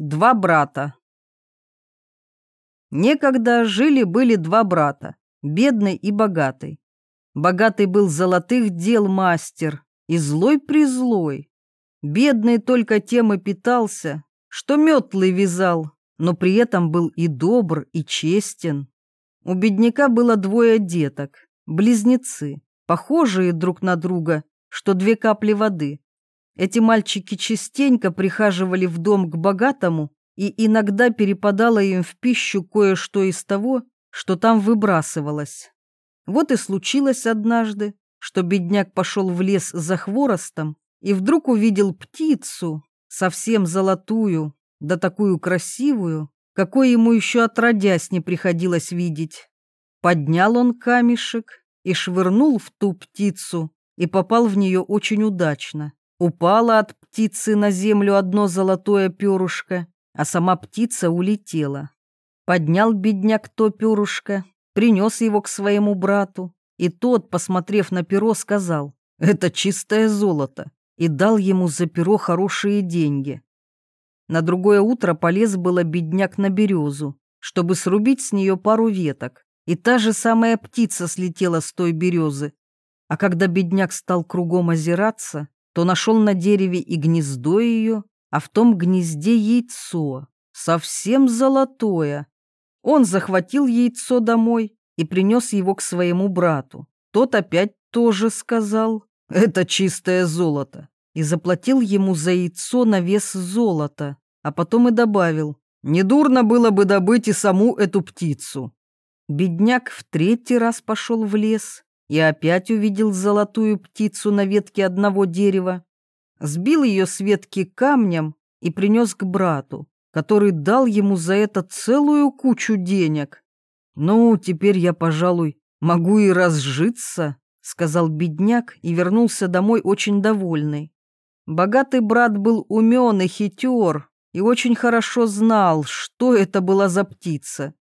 Два брата. Некогда жили-были два брата, бедный и богатый. Богатый был золотых дел мастер и злой-призлой. Бедный только тем и питался, что метлы вязал, но при этом был и добр, и честен. У бедняка было двое деток, близнецы, похожие друг на друга, что две капли воды. Эти мальчики частенько прихаживали в дом к богатому, и иногда перепадало им в пищу кое-что из того, что там выбрасывалось. Вот и случилось однажды, что бедняк пошел в лес за хворостом и вдруг увидел птицу, совсем золотую, да такую красивую, какой ему еще отродясь не приходилось видеть. Поднял он камешек и швырнул в ту птицу, и попал в нее очень удачно. Упало от птицы на землю одно золотое перышко, а сама птица улетела. Поднял бедняк то перышко, принес его к своему брату, и тот, посмотрев на перо, сказал, «Это чистое золото», и дал ему за перо хорошие деньги. На другое утро полез было бедняк на березу, чтобы срубить с нее пару веток, и та же самая птица слетела с той березы. А когда бедняк стал кругом озираться, то нашел на дереве и гнездо ее, а в том гнезде яйцо, совсем золотое. Он захватил яйцо домой и принес его к своему брату. Тот опять тоже сказал, это чистое золото, и заплатил ему за яйцо на вес золота, а потом и добавил, недурно было бы добыть и саму эту птицу. Бедняк в третий раз пошел в лес и опять увидел золотую птицу на ветке одного дерева, сбил ее с ветки камнем и принес к брату, который дал ему за это целую кучу денег. «Ну, теперь я, пожалуй, могу и разжиться», — сказал бедняк и вернулся домой очень довольный. Богатый брат был умен и хитер и очень хорошо знал, что это была за птица.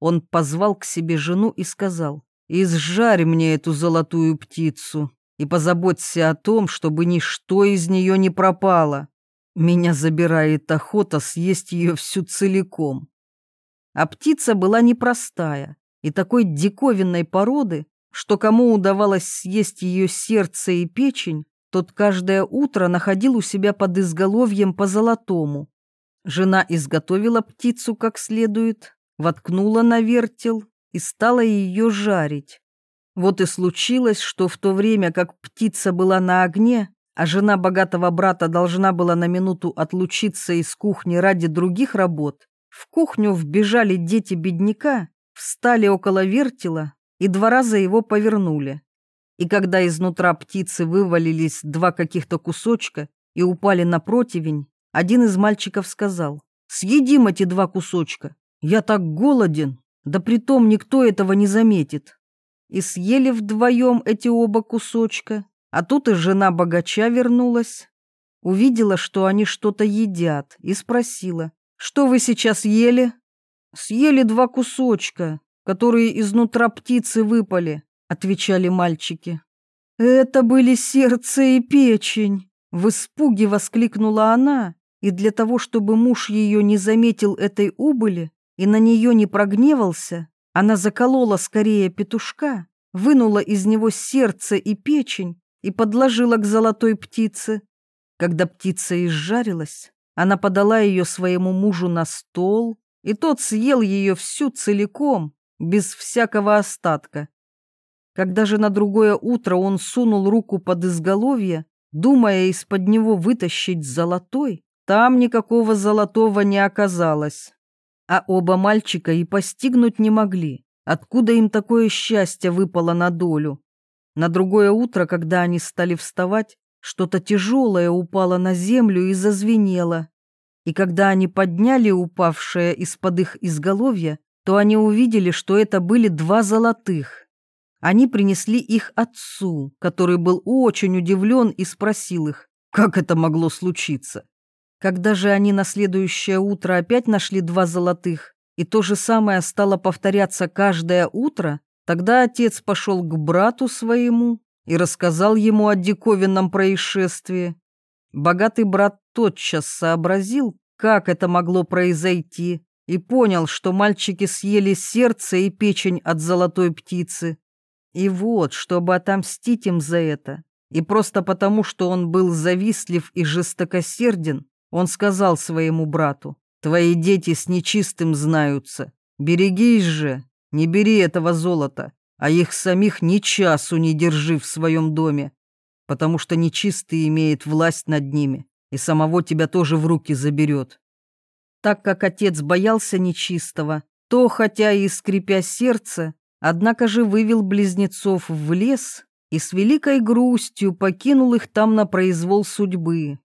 Он позвал к себе жену и сказал, изжарь мне эту золотую птицу и позаботься о том, чтобы ничто из нее не пропало. Меня забирает охота съесть ее всю целиком. А птица была непростая и такой диковинной породы, что кому удавалось съесть ее сердце и печень, тот каждое утро находил у себя под изголовьем по золотому. Жена изготовила птицу как следует, воткнула на вертел и стала ее жарить. Вот и случилось, что в то время, как птица была на огне, а жена богатого брата должна была на минуту отлучиться из кухни ради других работ, в кухню вбежали дети бедняка, встали около вертела и два раза его повернули. И когда изнутра птицы вывалились два каких-то кусочка и упали на противень, один из мальчиков сказал, «Съедим эти два кусочка, я так голоден, да притом никто этого не заметит. И съели вдвоем эти оба кусочка, а тут и жена богача вернулась. Увидела, что они что-то едят, и спросила, что вы сейчас ели? Съели два кусочка, которые изнутра птицы выпали, отвечали мальчики. Это были сердце и печень, в испуге воскликнула она, и для того, чтобы муж ее не заметил этой убыли, и на нее не прогневался, она заколола скорее петушка, вынула из него сердце и печень и подложила к золотой птице. Когда птица изжарилась, она подала ее своему мужу на стол, и тот съел ее всю целиком, без всякого остатка. Когда же на другое утро он сунул руку под изголовье, думая из-под него вытащить золотой, там никакого золотого не оказалось. А оба мальчика и постигнуть не могли, откуда им такое счастье выпало на долю. На другое утро, когда они стали вставать, что-то тяжелое упало на землю и зазвенело. И когда они подняли упавшее из-под их изголовья, то они увидели, что это были два золотых. Они принесли их отцу, который был очень удивлен и спросил их, как это могло случиться. Когда же они на следующее утро опять нашли два золотых, и то же самое стало повторяться каждое утро, тогда отец пошел к брату своему и рассказал ему о диковинном происшествии. Богатый брат тотчас сообразил, как это могло произойти, и понял, что мальчики съели сердце и печень от золотой птицы. И вот, чтобы отомстить им за это, и просто потому, что он был завистлив и жестокосерден, он сказал своему брату, «Твои дети с нечистым знаются. Берегись же, не бери этого золота, а их самих ни часу не держи в своем доме, потому что нечистый имеет власть над ними, и самого тебя тоже в руки заберет. Так как отец боялся нечистого, то, хотя и скрипя сердце, однако же вывел близнецов в лес и с великой грустью покинул их там на произвол судьбы.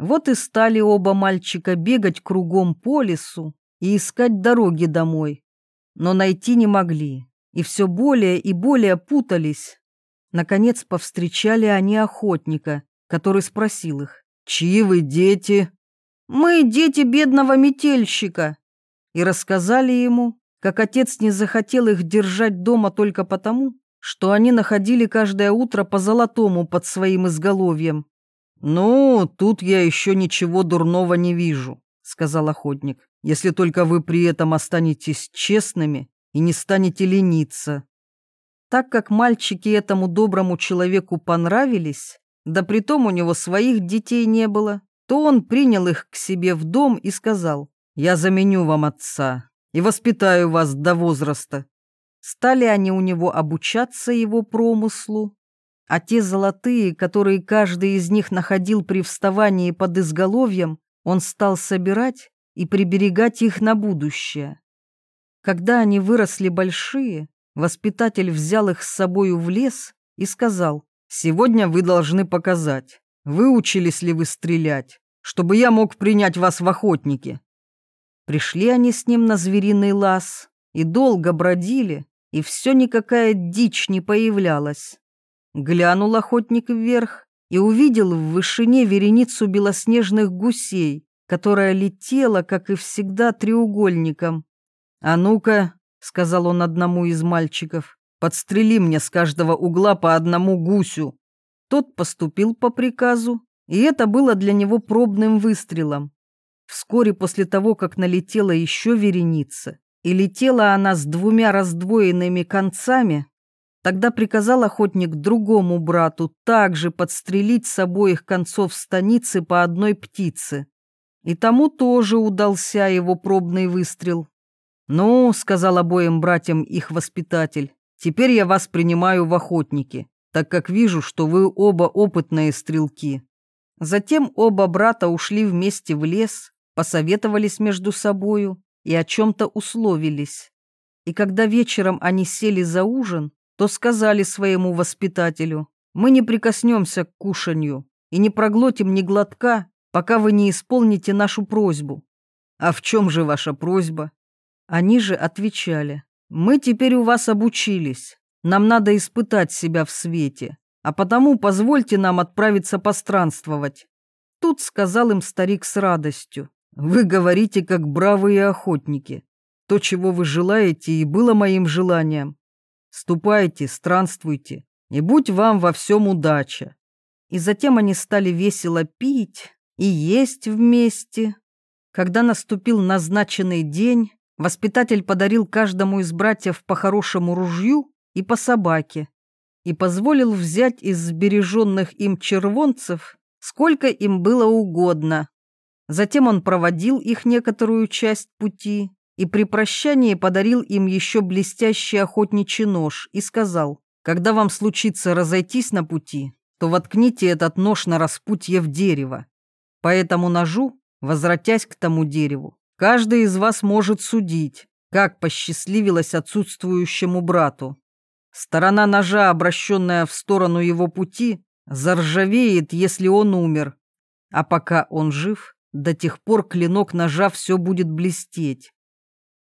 Вот и стали оба мальчика бегать кругом по лесу и искать дороги домой, но найти не могли, и все более и более путались. Наконец повстречали они охотника, который спросил их, «Чьи вы дети?» Мы дети бедного метельщика. И рассказали ему, как отец не захотел их держать дома только потому, что они находили каждое утро по золотому под своим изголовьем. «Ну, тут я еще ничего дурного не вижу», — сказал охотник, «если только вы при этом останетесь честными и не станете лениться». Так как мальчики этому доброму человеку понравились, да притом у него своих детей не было, то он принял их к себе в дом и сказал, «Я заменю вам отца и воспитаю вас до возраста». Стали они у него обучаться его промыслу, а те золотые, которые каждый из них находил при вставании под изголовьем, он стал собирать и приберегать их на будущее. Когда они выросли большие, воспитатель взял их с собою в лес и сказал, «Сегодня вы должны показать, Выучились ли вы стрелять, чтобы я мог принять вас в охотники?» Пришли они с ним на звериный лаз и долго бродили, и все никакая дичь не появлялась. Глянул охотник вверх и увидел в вышине вереницу белоснежных гусей, которая летела, как и всегда, треугольником. «А ну-ка», — сказал он одному из мальчиков, — «подстрели мне с каждого угла по одному гусю». Тот поступил по приказу, и это было для него пробным выстрелом. Вскоре после того, как налетела еще вереница, и летела она с двумя раздвоенными концами, тогда приказал охотник другому брату также подстрелить с обоих концов станицы по одной птице. И тому тоже удался его пробный выстрел. «Ну», — сказал обоим братьям их воспитатель, — «теперь я вас принимаю в охотники так как вижу, что вы оба опытные стрелки». Затем оба брата ушли вместе в лес, посоветовались между собою и о чем-то условились. И когда вечером они сели за ужин, то сказали своему воспитателю, «Мы не прикоснемся к кушанью и не проглотим ни глотка, пока вы не исполните нашу просьбу». «А в чем же ваша просьба?» Они же отвечали, «Мы теперь у вас обучились, нам надо испытать себя в свете, а потому позвольте нам отправиться постранствовать». Тут сказал им старик с радостью. «Вы говорите, как бравые охотники. То, чего вы желаете, и было моим желанием. Ступайте, странствуйте, и будь вам во всем удача». И затем они стали весело пить и есть вместе. Когда наступил назначенный день, воспитатель подарил каждому из братьев по хорошему ружью и по собаке, и позволил взять из сбереженных им червонцев, сколько им было угодно. Затем он проводил их некоторую часть пути и при прощании подарил им еще блестящий охотничий нож и сказал, «Когда вам случится разойтись на пути, то воткните этот нож на распутье в дерево. По этому ножу, возвратясь к тому дереву, каждый из вас может судить, как посчастливилось отсутствующему брату. Сторона ножа, обращенная в сторону его пути, заржавеет, если он умер. А пока он жив, до тех пор клинок ножа все будет блестеть.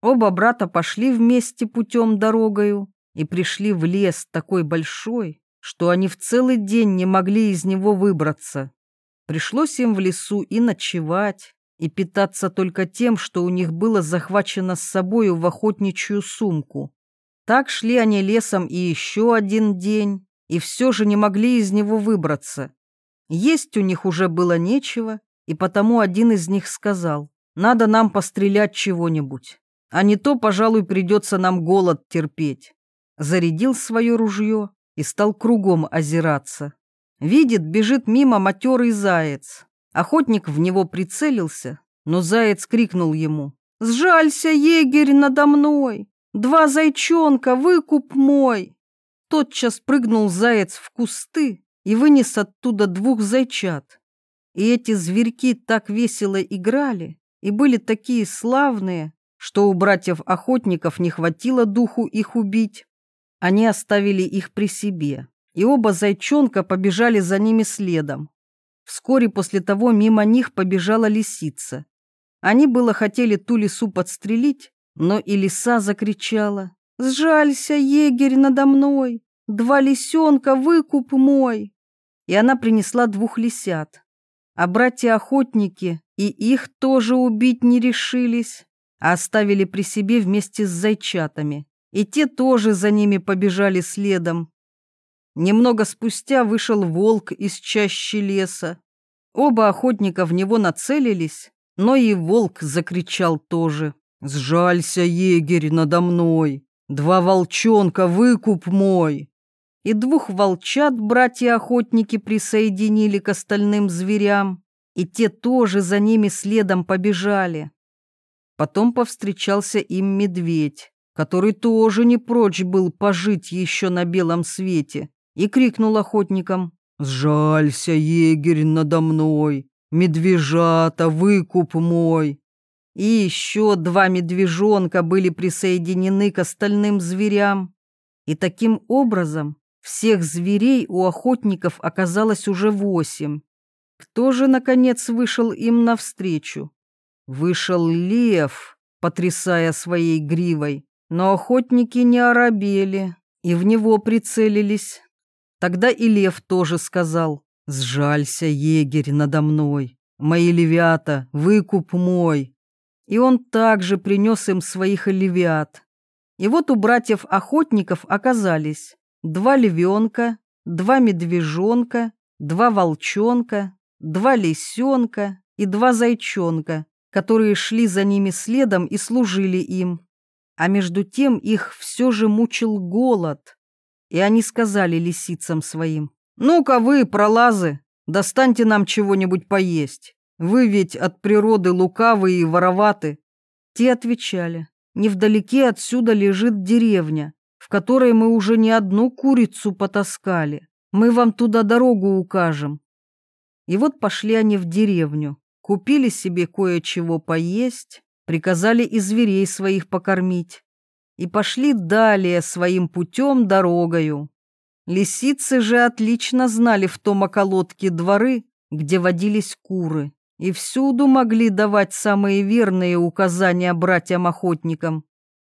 Оба брата пошли вместе путем дорогою и пришли в лес такой большой, что они в целый день не могли из него выбраться. Пришлось им в лесу и ночевать, и питаться только тем, что у них было захвачено с собою в охотничью сумку. Так шли они лесом и еще один день, и все же не могли из него выбраться. Есть у них уже было нечего, и потому один из них сказал, Надо нам пострелять чего-нибудь, а не то, пожалуй, придется нам голод терпеть. Зарядил свое ружье и стал кругом озираться. Видит, бежит мимо матерый заяц. Охотник в него прицелился, но заяц крикнул ему. «Сжалься, егерь, надо мной! Два зайчонка, выкуп мой!» Тотчас прыгнул заяц в кусты и вынес оттуда двух зайчат. И эти зверьки так весело играли и были такие славные, что у братьев-охотников не хватило духу их убить. Они оставили их при себе, и оба зайчонка побежали за ними следом. Вскоре после того мимо них побежала лисица. Они было хотели ту лису подстрелить, но и лиса закричала. «Сжалься, егерь, надо мной! Два лисенка, выкуп мой!» И она принесла двух лисят. А братья-охотники и их тоже убить не решились, оставили при себе вместе с зайчатами. И те тоже за ними побежали следом. Немного спустя вышел волк из чащи леса. Оба охотника в него нацелились, но и волк закричал тоже. «Сжалься, егерь, надо мной! Два волчонка, выкуп мой!» И двух волчат братья-охотники присоединили к остальным зверям и те тоже за ними следом побежали. Потом повстречался им медведь, который тоже не прочь был пожить еще на белом свете, и крикнул охотникам «Сжалься, егерь, надо мной! Медвежата, выкуп мой!» И еще два медвежонка были присоединены к остальным зверям. И таким образом всех зверей у охотников оказалось уже восемь. Кто же, наконец, вышел им навстречу? Вышел лев, потрясая своей гривой, но охотники не оробели и в него прицелились. Тогда и лев тоже сказал, «Сжалься, егерь, надо мной, мои левята, выкуп мой». И он также принес им своих левят. И вот у братьев-охотников оказались два львенка, два медвежонка, два волчонка, два лисенка и два зайчонка, которые шли за ними следом и служили им. А между тем их все же мучил голод. И они сказали лисицам своим, «Ну-ка вы, пролазы, достаньте нам чего-нибудь поесть. Вы ведь от природы лукавые и вороваты». Те отвечали, «Невдалеке отсюда лежит деревня, в которой мы уже не одну курицу потаскали. Мы вам туда дорогу укажем. И вот пошли они в деревню, купили себе кое-чего поесть, приказали и зверей своих покормить. И пошли далее своим путем дорогою. Лисицы же отлично знали в том околотке дворы, где водились куры, и всюду могли давать самые верные указания братьям-охотникам.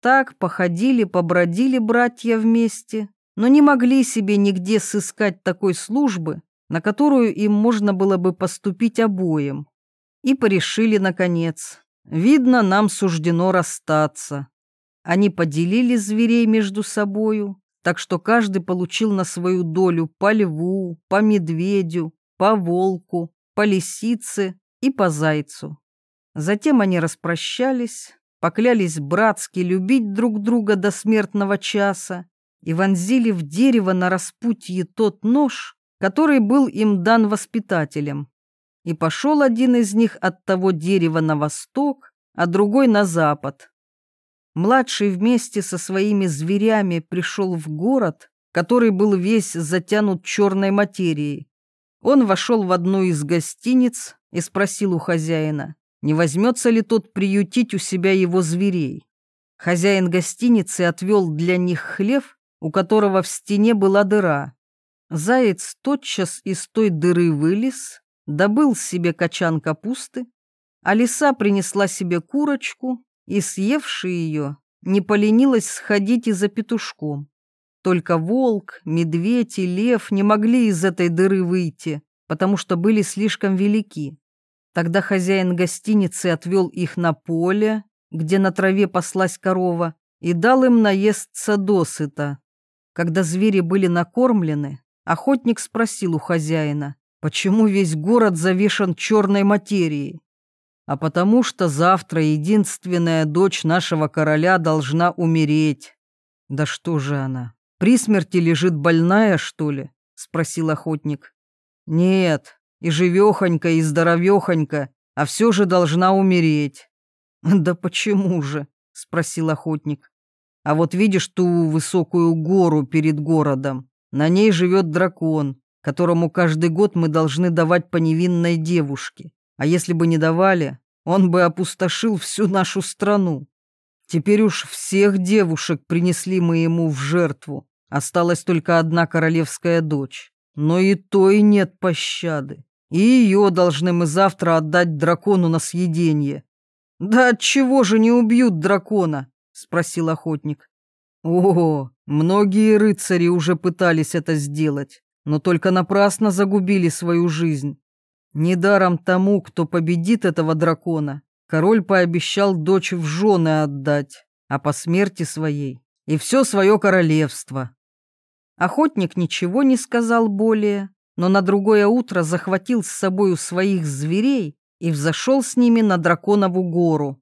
Так походили, побродили братья вместе, но не могли себе нигде сыскать такой службы, на которую им можно было бы поступить обоим. И порешили, наконец, видно, нам суждено расстаться. Они поделили зверей между собою, так что каждый получил на свою долю по льву, по медведю, по волку, по лисице и по зайцу. Затем они распрощались, поклялись братски любить друг друга до смертного часа и вонзили в дерево на распутье тот нож, который был им дан воспитателем. И пошел один из них от того дерева на восток, а другой на запад. Младший вместе со своими зверями пришел в город, который был весь затянут черной материей. Он вошел в одну из гостиниц и спросил у хозяина, не возьмется ли тот приютить у себя его зверей. Хозяин гостиницы отвел для них хлев, у которого в стене была дыра. Заяц тотчас из той дыры вылез, добыл себе качан капусты, а лиса принесла себе курочку и, съевши ее, не поленилась сходить и за петушком. Только волк, медведь и лев не могли из этой дыры выйти, потому что были слишком велики. Тогда хозяин гостиницы отвел их на поле, где на траве паслась корова, и дал им наесться досыта. Когда звери были накормлены, Охотник спросил у хозяина, почему весь город завешан черной материей. а потому что завтра единственная дочь нашего короля должна умереть. Да что же она, при смерти лежит больная, что ли? Спросил охотник. Нет, и живехонька, и здоровехонька, а все же должна умереть. Да почему же? Спросил охотник. А вот видишь ту высокую гору перед городом? На ней живет дракон, которому каждый год мы должны давать по невинной девушке. А если бы не давали, он бы опустошил всю нашу страну. Теперь уж всех девушек принесли мы ему в жертву. Осталась только одна королевская дочь. Но и той нет пощады. И ее должны мы завтра отдать дракону на съедение. «Да от чего же не убьют дракона?» — спросил охотник. «О, многие рыцари уже пытались это сделать, но только напрасно загубили свою жизнь. Недаром тому, кто победит этого дракона, король пообещал дочь в жены отдать, а по смерти своей и все свое королевство. Охотник ничего не сказал более, но на другое утро захватил с собою своих зверей и взошел с ними на Драконову гору.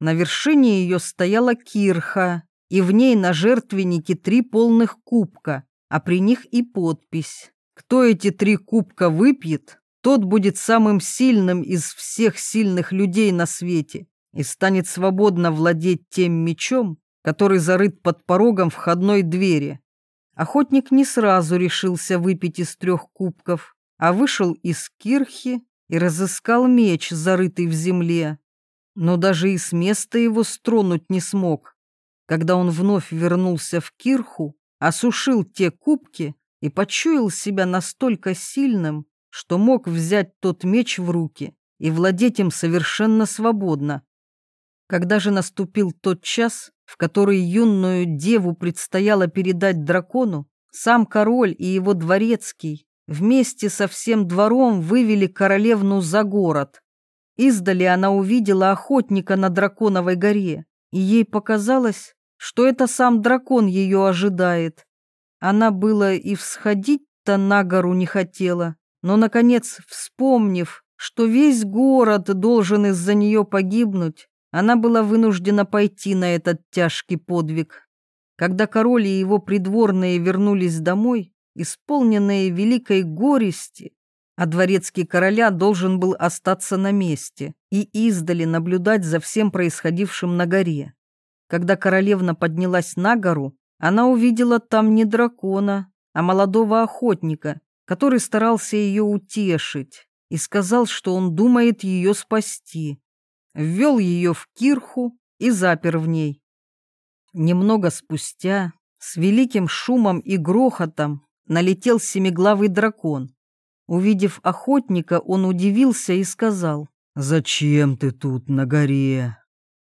На вершине ее стояла кирха, и в ней на жертвеннике три полных кубка, а при них и подпись. Кто эти три кубка выпьет, тот будет самым сильным из всех сильных людей на свете и станет свободно владеть тем мечом, который зарыт под порогом входной двери. Охотник не сразу решился выпить из трех кубков, а вышел из кирхи и разыскал меч, зарытый в земле. Но даже и с места его стронуть не смог. Когда он вновь вернулся в кирху, осушил те кубки и почуял себя настолько сильным, что мог взять тот меч в руки и владеть им совершенно свободно. Когда же наступил тот час, в который юную деву предстояло передать дракону, сам король и его дворецкий вместе со всем двором вывели королевну за город. Издали она увидела охотника на драконовой горе, и ей показалось, что это сам дракон ее ожидает. Она было и всходить-то на гору не хотела, но, наконец, вспомнив, что весь город должен из-за нее погибнуть, она была вынуждена пойти на этот тяжкий подвиг. Когда король и его придворные вернулись домой, исполненные великой горести, а дворецкий короля должен был остаться на месте и издали наблюдать за всем происходившим на горе. Когда королевна поднялась на гору, она увидела там не дракона, а молодого охотника, который старался ее утешить и сказал, что он думает ее спасти. Ввел ее в кирху и запер в ней. Немного спустя, с великим шумом и грохотом, налетел семиглавый дракон. Увидев охотника, он удивился и сказал, «Зачем ты тут на горе?»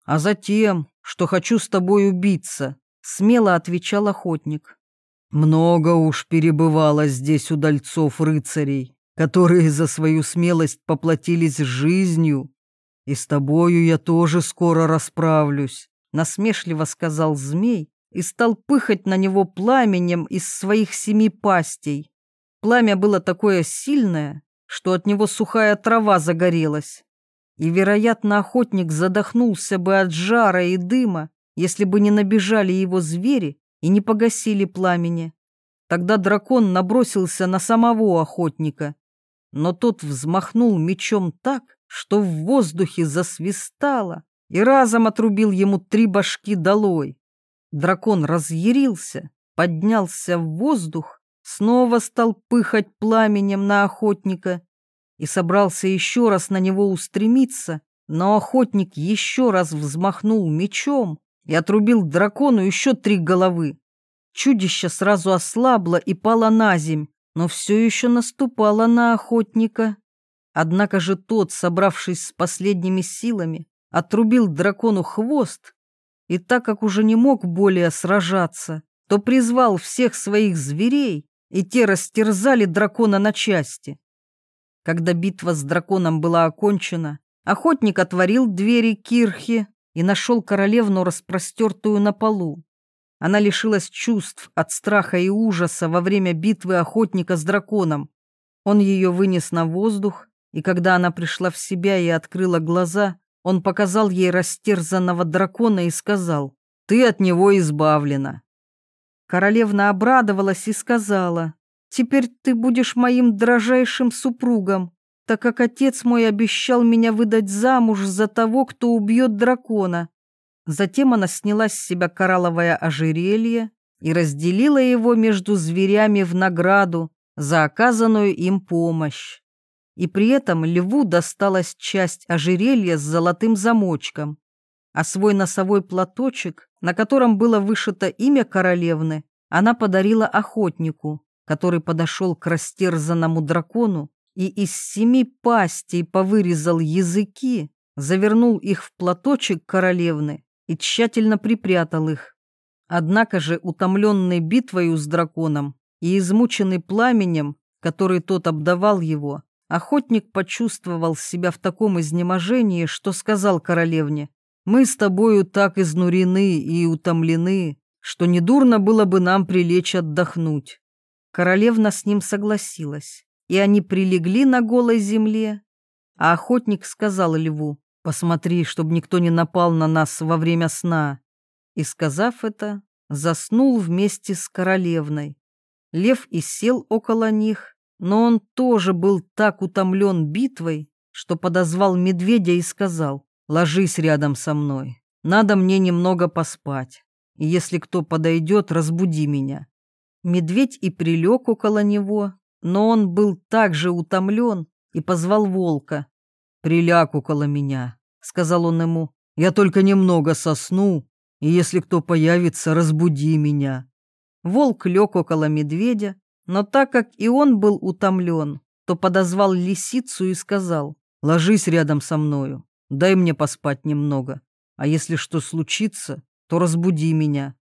«А затем, что хочу с тобой убиться», — смело отвечал охотник. Много уж перебывало здесь удальцов рыцарей, которые за свою смелость поплатились жизнью. И с тобою я тоже скоро расправлюсь, насмешливо сказал змей и стал пыхать на него пламенем из своих семи пастей. Пламя было такое сильное, что от него сухая трава загорелась. И, вероятно, охотник задохнулся бы от жара и дыма, если бы не набежали его звери и не погасили пламени. Тогда дракон набросился на самого охотника, но тот взмахнул мечом так, что в воздухе засвистало и разом отрубил ему три башки долой. Дракон разъярился, поднялся в воздух, снова стал пыхать пламенем на охотника и собрался еще раз на него устремиться, но охотник еще раз взмахнул мечом, и отрубил дракону еще три головы. Чудище сразу ослабло и пало на земь, но все еще наступало на охотника. Однако же тот, собравшись с последними силами, отрубил дракону хвост, и так как уже не мог более сражаться, то призвал всех своих зверей, и те растерзали дракона на части. Когда битва с драконом была окончена, охотник отворил двери кирхи и нашел королевну распростертую на полу. Она лишилась чувств от страха и ужаса во время битвы охотника с драконом. Он ее вынес на воздух и когда она пришла в себя и открыла глаза, он показал ей растерзанного дракона и сказал, «Ты от него избавлена». Королевна обрадовалась и сказала, «Теперь ты будешь моим дрожайшим супругом, так как отец мой обещал меня выдать замуж за того, кто убьет дракона». Затем она сняла с себя коралловое ожерелье и разделила его между зверями в награду за оказанную им помощь. И при этом льву досталась часть ожерелья с золотым замочком, а свой носовой платочек, на котором было вышито имя королевны, она подарила охотнику, который подошел к растерзанному дракону и из семи пастей повырезал языки, завернул их в платочек королевны и тщательно припрятал их. Однако же, утомленный битвою с драконом и измученный пламенем, который тот обдавал его, охотник почувствовал себя в таком изнеможении, что сказал королевне, «Мы с тобою так изнурены и утомлены, что недурно было бы нам прилечь отдохнуть». Королевна с ним согласилась, и они прилегли на голой земле, а охотник сказал льву, Посмотри, чтобы никто не напал на нас во время сна. И, сказав это, заснул вместе с королевной. Лев и сел около них, но он тоже был так утомлен битвой, что подозвал медведя и сказал, «Ложись рядом со мной, надо мне немного поспать, и если кто подойдет, разбуди меня». Медведь и прилег около него, но он был так же утомлен и позвал волка, «Приляг около меня», — сказал он ему. «Я только немного сосну, и если кто появится, разбуди меня». Волк лег около медведя, но так как и он был утомлен, то подозвал лисицу и сказал, «Ложись рядом со мною, дай мне поспать немного, а если что случится, то разбуди меня».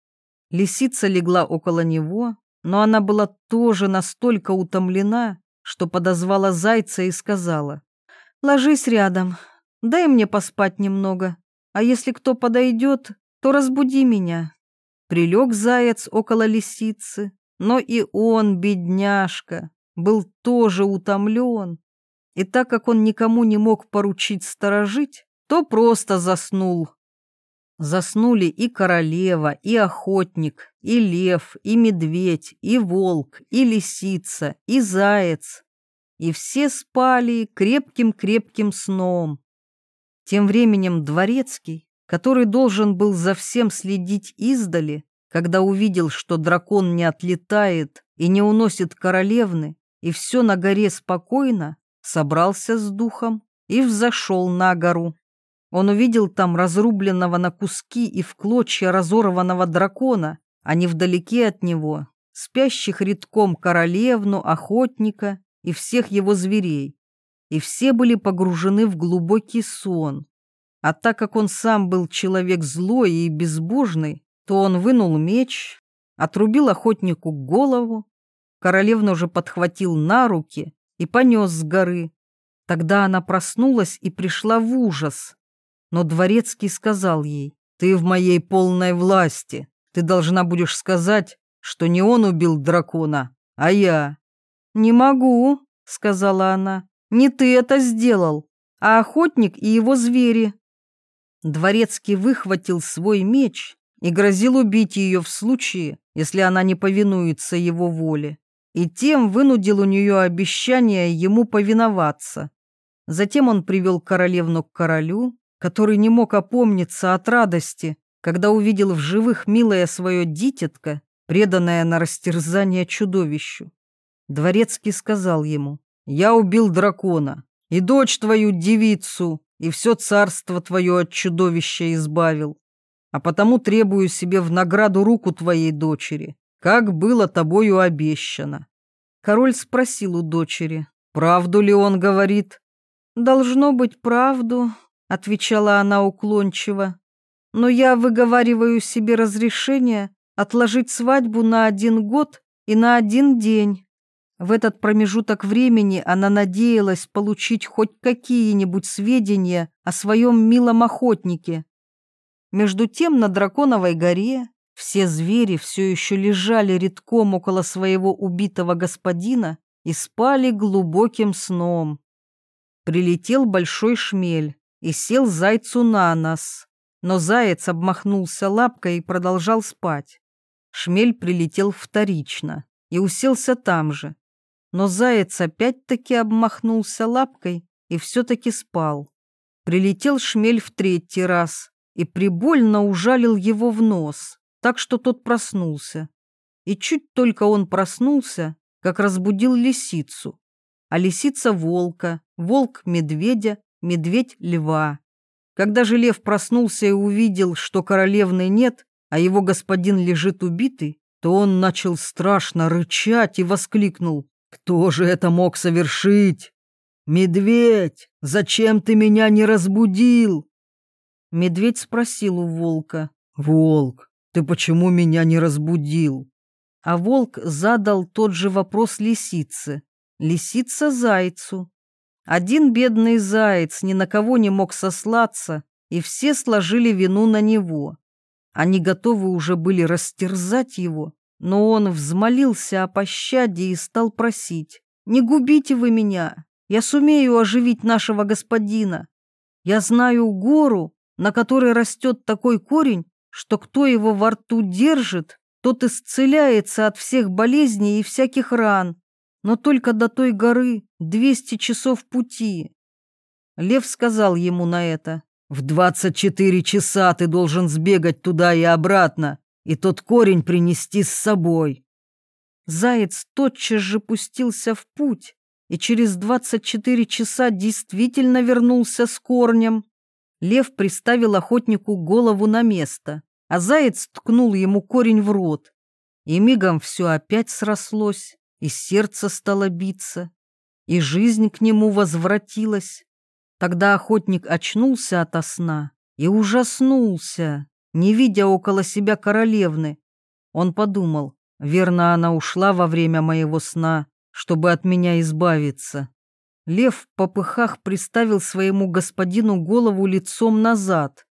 Лисица легла около него, но она была тоже настолько утомлена, что подозвала зайца и сказала, Ложись рядом, дай мне поспать немного, а если кто подойдет, то разбуди меня. Прилег заяц около лисицы, но и он, бедняжка, был тоже утомлен, и так как он никому не мог поручить сторожить, то просто заснул. Заснули и королева, и охотник, и лев, и медведь, и волк, и лисица, и заяц, и все спали крепким-крепким сном. Тем временем Дворецкий, который должен был за всем следить издали, когда увидел, что дракон не отлетает и не уносит королевны, и все на горе спокойно, собрался с духом и взошел на гору. Он увидел там разрубленного на куски и в клочья разорванного дракона, а невдалеке от него спящих редком королевну, охотника и всех его зверей, и все были погружены в глубокий сон. А так как он сам был человек злой и безбожный, то он вынул меч, отрубил охотнику голову, королевну же подхватил на руки и понес с горы. Тогда она проснулась и пришла в ужас. Но дворецкий сказал ей, «Ты в моей полной власти, ты должна будешь сказать, что не он убил дракона, а я. «Не могу», — сказала она. «Не ты это сделал, а охотник и его звери». Дворецкий выхватил свой меч и грозил убить ее в случае, если она не повинуется его воле, и тем вынудил у нее обещание ему повиноваться. Затем он привел королевну к королю, который не мог опомниться от радости, когда увидел в живых милое свое дитятко, преданное на растерзание чудовищу. Дворецкий сказал ему, «Я убил дракона, и дочь твою девицу, и все царство твое от чудовища избавил, а потому требую себе в награду руку твоей дочери, как было тобою обещано». Король спросил у дочери, «Правду ли он говорит?» «Должно быть правду», — отвечала она уклончиво. «Но я выговариваю себе разрешение отложить свадьбу на один год и на один день». В этот промежуток времени она надеялась получить хоть какие-нибудь сведения о своем милом охотнике. Между тем на Драконовой горе все звери все еще лежали редком около своего убитого господина и спали глубоким сном. прилетел большой шмель и сел зайцу на нос. Но заяц обмахнулся лапкой и продолжал спать. Шмель прилетел вторично и уселся там же. Но заяц опять-таки обмахнулся лапкой и все-таки спал. Прилетел шмель в третий раз и прибольно ужалил его в нос, так что тот проснулся. И чуть только он проснулся, как разбудил лисицу, а лисица волка, волк медведя, медведь льва. Когда же лев проснулся и увидел, что королевны нет, а его господин лежит убитый, то он начал страшно рычать и воскликнул. «Кто же это мог совершить? Медведь, зачем ты меня не разбудил?» Медведь спросил у волка. «Волк, ты почему меня не разбудил?» А волк задал тот же вопрос лисице. Лисица зайцу. Один бедный заяц ни на кого не мог сослаться, и все сложили вину на него. Они готовы уже были растерзать его, но он взмолился о пощаде и стал просить. «Не губите вы меня, я сумею оживить нашего господина. Я знаю гору, на которой растет такой корень, что кто его во рту держит, тот исцеляется от всех болезней и всяких ран, но только до той горы двести часов пути. Лев сказал ему на это, «В двадцать четыре часа ты должен сбегать туда и обратно, и тот корень принести с собой». Заяц тотчас же пустился в путь, и через двадцать четыре часа действительно вернулся с корнем. Лев приставил охотнику голову на место, а заяц ткнул ему корень в рот. И мигом все опять срослось, и сердце стало биться, и жизнь к нему возвратилась. Тогда охотник очнулся ото сна и ужаснулся, не видя около себя королевны. Он подумал, верно, она ушла во время моего сна, чтобы от меня избавиться. Лев в попыхах приставил своему господину голову лицом назад,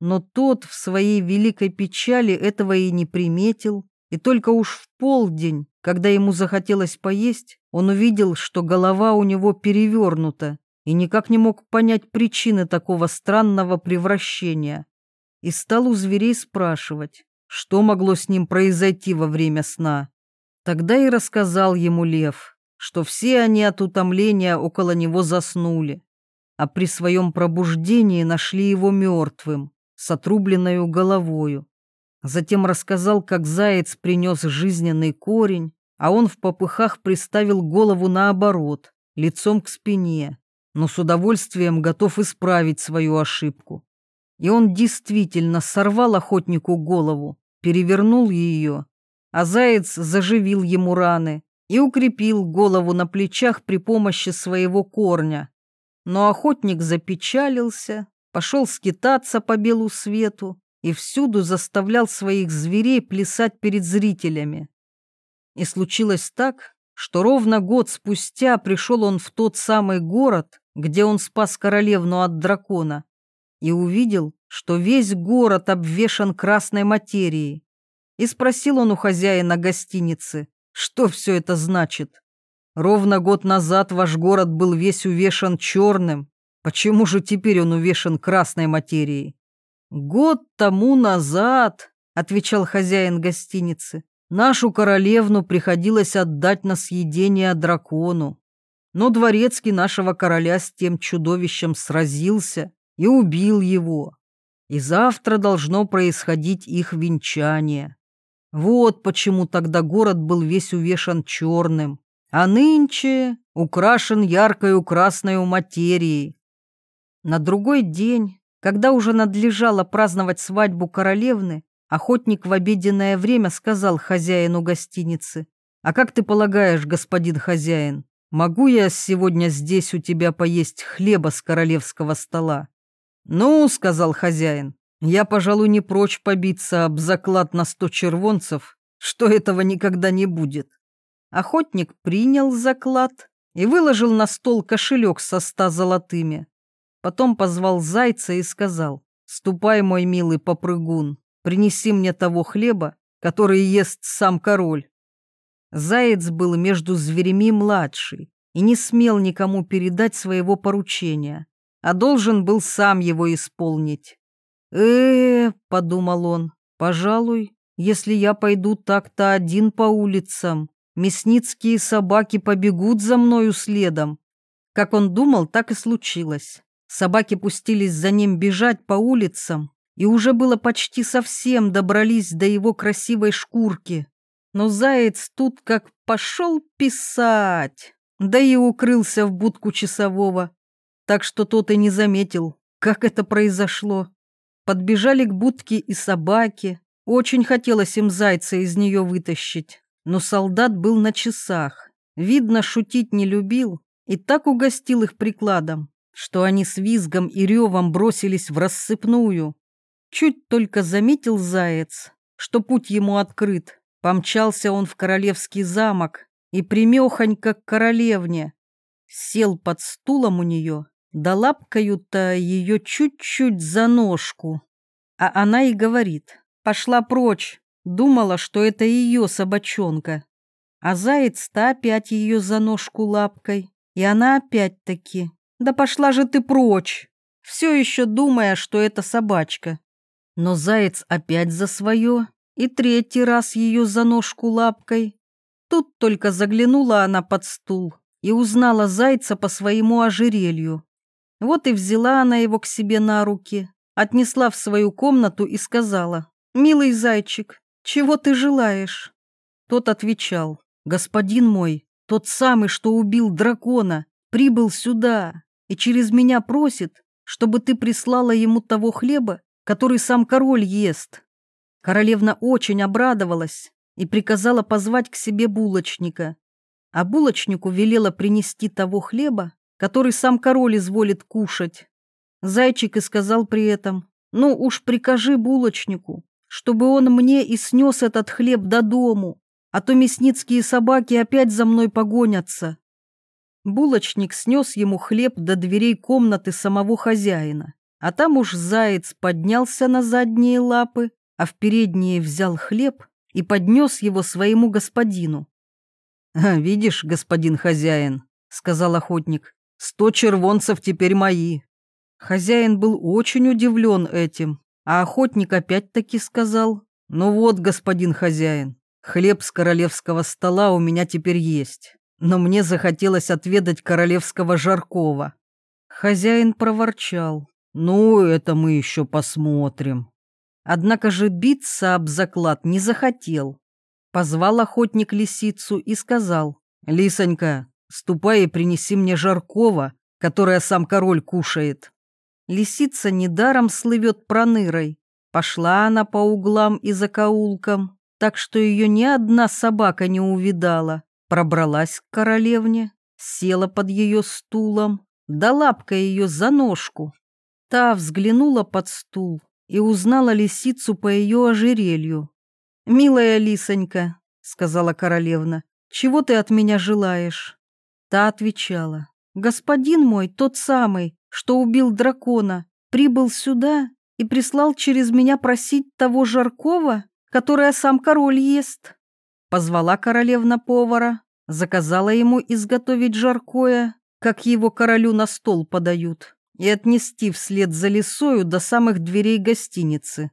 но тот в своей великой печали этого и не приметил, и только уж в полдень, когда ему захотелось поесть, он увидел, что голова у него перевернута, и никак не мог понять причины такого странного превращения. И стал у зверей спрашивать, что могло с ним произойти во время сна. Тогда и рассказал ему лев, что все они от утомления около него заснули, а при своем пробуждении нашли его мертвым с отрубленной головою. Затем рассказал, как заяц принес жизненный корень, а он в попыхах приставил голову наоборот, лицом к спине, но с удовольствием готов исправить свою ошибку. И он действительно сорвал охотнику голову, перевернул ее, а заяц заживил ему раны и укрепил голову на плечах при помощи своего корня. Но охотник запечалился, пошел скитаться по белу свету и всюду заставлял своих зверей плясать перед зрителями. И случилось так, что ровно год спустя пришел он в тот самый город, где он спас королевну от дракона, и увидел, что весь город обвешан красной материей. И спросил он у хозяина гостиницы, что все это значит. Ровно год назад ваш город был весь увешан черным, Почему же теперь он увешан красной материей? Год тому назад, отвечал хозяин гостиницы, нашу королевну приходилось отдать на съедение дракону. Но дворецкий нашего короля с тем чудовищем сразился и убил его. И завтра должно происходить их венчание. Вот почему тогда город был весь увешан черным, а нынче украшен яркой красной материей, на другой день, когда уже надлежало праздновать свадьбу королевны, охотник в обеденное время сказал хозяину гостиницы, «А как ты полагаешь, господин хозяин, могу я сегодня здесь у тебя поесть хлеба с королевского стола?» «Ну», — сказал хозяин, «я, пожалуй, не прочь побиться об заклад на сто червонцев, что этого никогда не будет». Охотник принял заклад и выложил на стол кошелек со ста золотыми. Потом позвал зайца и сказал, «Ступай, мой милый попрыгун, принеси мне того хлеба, который ест сам король». Заяц был между зверями младший, и не смел никому передать своего поручения, а должен был сам его исполнить. э, подумал он, — «пожалуй, если я пойду так-то один по улицам, мясницкие собаки побегут за мною следом». Как он думал, так и случилось. Собаки пустились за ним бежать по улицам, и уже было почти совсем добрались до его красивой шкурки. Но заяц тут как пошел писать, да и укрылся в будку часового, так что тот и не заметил, как это произошло. Подбежали к будке и собаки, очень хотелось им зайца из нее вытащить, но солдат был на часах, видно, шутить не любил и так угостил их прикладом, что они с визгом и ревом бросились в рассыпную. Чуть только заметил заяц, что путь ему открыт, помчался он в королевский замок и примехонько к королевне. Сел под стулом у нее, да лапкают-то ее чуть-чуть за ножку. А она и говорит, пошла прочь, думала, что это ее собачонка. А заяц-то опять ее за ножку лапкой, и она опять-таки, да пошла же ты прочь, все еще думая, что это собачка. Но заяц опять за свое, и третий раз ее за ножку лапкой. Тут только заглянула она под стул и узнала зайца по своему ожерелью. Вот и взяла она его к себе на руки, отнесла в свою комнату и сказала, «Милый зайчик, чего ты желаешь?» Тот отвечал, «Господин мой, тот самый, что убил дракона, прибыл сюда и через меня просит, чтобы ты прислала ему того хлеба, который сам король ест. Королевна очень обрадовалась и приказала позвать к себе булочника, а булочнику велела принести того хлеба, который сам король изволит кушать. Зайчик и сказал при этом, «Ну уж прикажи булочнику, чтобы он мне и снес этот хлеб до дому, а то мясницкие собаки опять за мной погонятся». Булочник снес ему хлеб до дверей комнаты самого хозяина. А там уж заяц поднялся на задние лапы, а в передние взял хлеб и поднес его своему господину. «А, «Видишь, господин хозяин», — сказал охотник, — «сто червонцев теперь мои». Хозяин был очень удивлен этим, а охотник опять-таки сказал, «Ну вот, господин хозяин, хлеб с королевского стола у меня теперь есть, но мне захотелось отведать королевского жаркого». Хозяин проворчал, ну, это мы еще посмотрим. Однако же биться об заклад не захотел. Позвал охотник лисицу и сказал, «Лисонька, ступай и принеси мне жаркого, которое сам король кушает». Лисица недаром слывет пронырой. Пошла она по углам и закоулкам, так что ее ни одна собака не увидала. Пробралась к королевне, села под ее стулом, да лапка ее за ножку. Та взглянула под стул и узнала лисицу по ее ожерелью. «Милая лисонька», — сказала королевна, — «чего ты от меня желаешь?» Та отвечала, «Господин мой, тот самый, что убил дракона, прибыл сюда и прислал через меня просить того жаркого, которое сам король ест». Позвала королевна повара, заказала ему изготовить жаркое, как его королю на стол подают и отнести вслед за лисою до самых дверей гостиницы.